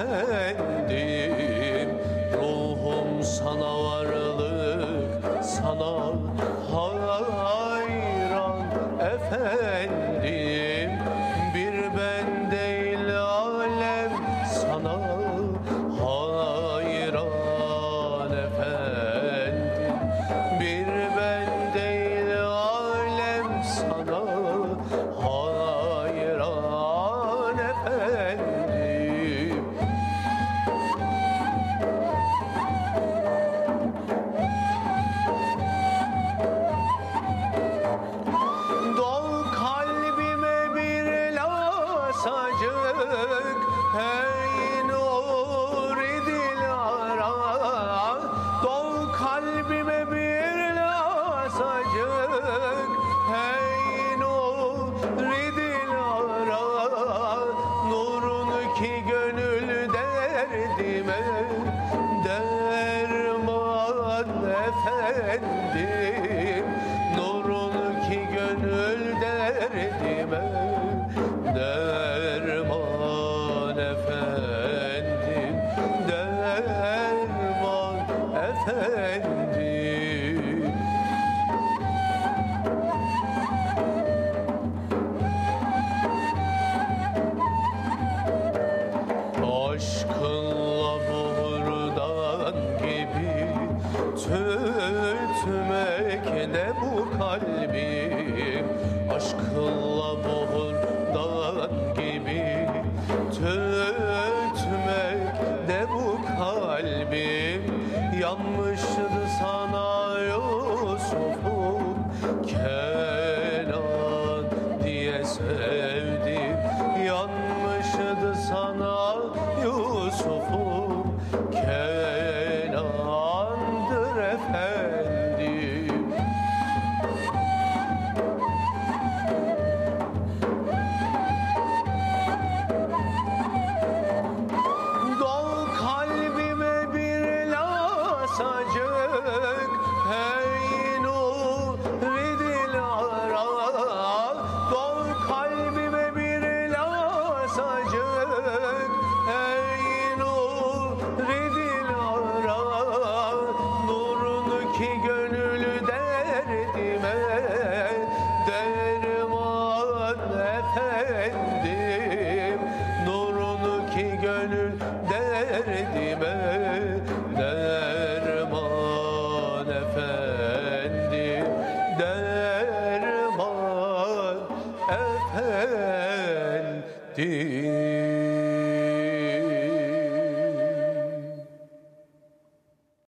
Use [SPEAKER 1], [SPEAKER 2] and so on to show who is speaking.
[SPEAKER 1] efendim Ruhum sana varlık sana hayran. Efendim derdime Derman efendim Derman efendim. Aşkınla buhurdan gibi tütmek ne bu kalbim Aşkınla buhurdan gibi tütmek ne bu kalbim? Yanmıştı sana Yusuf'um Kenan diye sevdim. Yanmıştı sana Yusuf'um Kenan'dır lasacık Hey nur dilara Nurun ki gönül derdime Derman efendim. Nurun ki gönül derdime D.